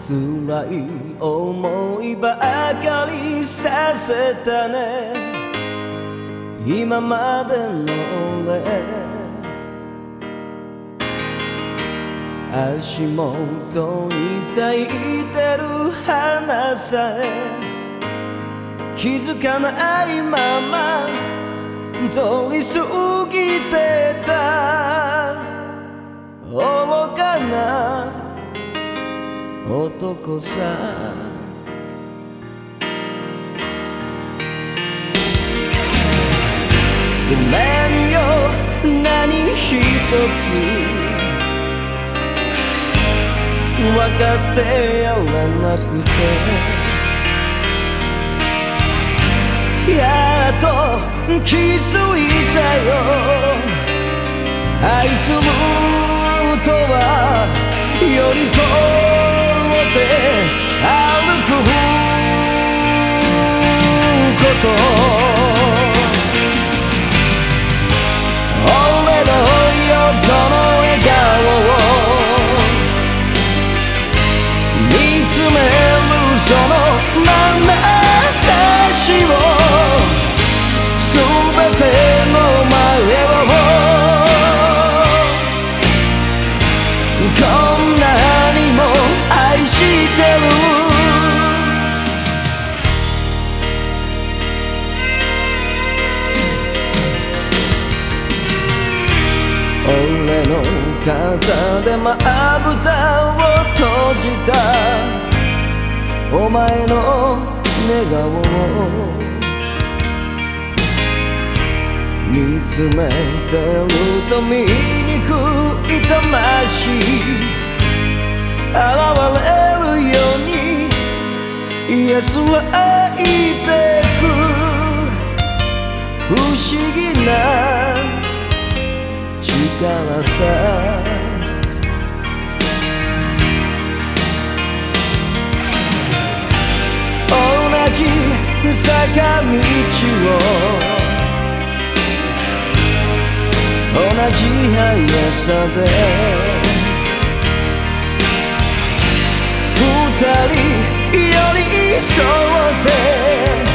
辛い思いばかりさせたね。今までの俺。足元に咲いてる花さえ。気づかないまま通り過ぎてた。男さ。ごめんよ。何一つ。分かってやらなくて。やっと気づいたよ。愛するとは。寄り添っ俺の横の笑顔を見つめるその眼差しを。全ての前を。こんなにも愛してる。の肩でまぶたを閉じた。お前の寝顔を見つめてると醜い魂。現れるように安らいてく。不思議な力さ同じ坂道を同じ速さで二人寄り添って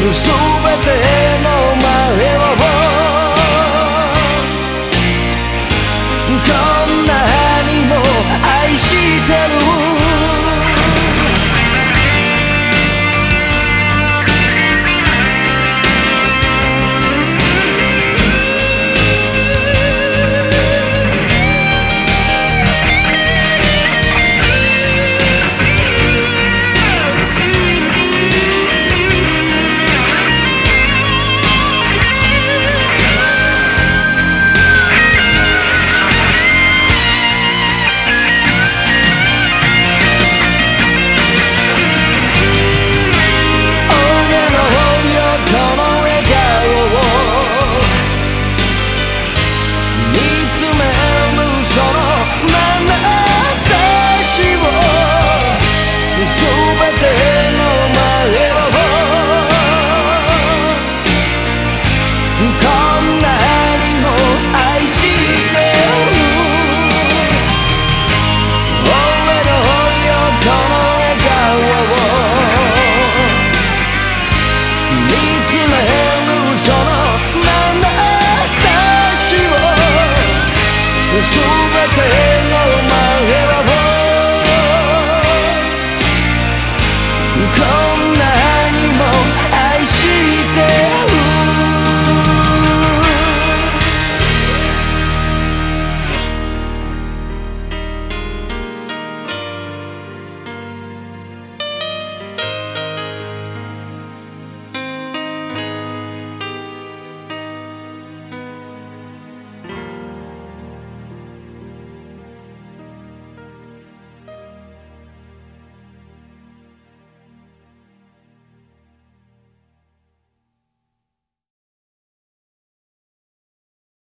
全の笑顔を見つめ